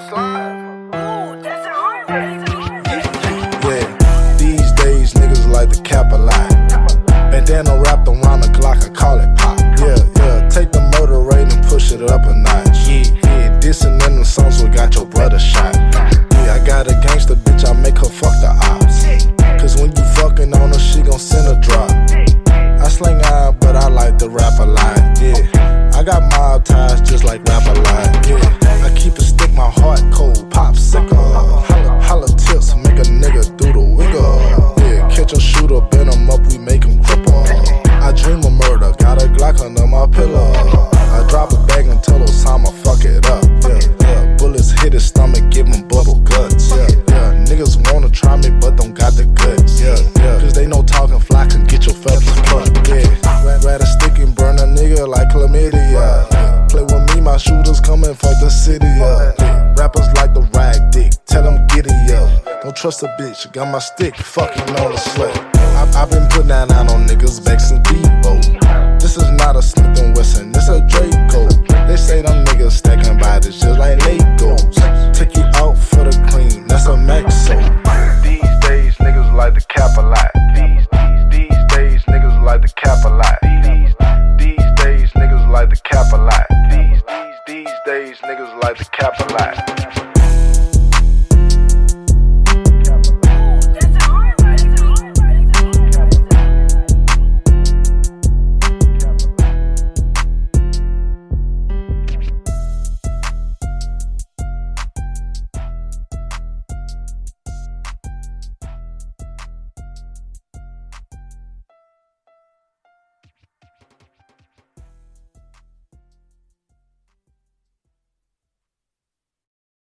Yeah, these days niggas like to cap a lot. Bandana wrapped around the Glock, I call it pop. Yeah, yeah, take the murder rate and push it up a notch. Yeah, yeah, dissing in the songs we got your brother shot. Yeah, I got a gangster bitch, I make her fuck the ops. Cause when you fucking on her, she gon' send a drop. I sling out, but I like to rap a lot. Yeah, I got mob ties just like Rap-A-Lot. Yeah, wanna try me, but don't got the guts. Yeah, yeah, cause they know talking fly can get your feathers plucked. Yeah, Rat- rather stick and burn a nigga like chlamydia. Play with me, my shooters coming for the city. Yeah, rappers like the rag dick, tell them giddy up. Don't trust a bitch, got my stick, fucking on the sweat. I've been putting that out on niggas back since Debo. niggas like to capitalize.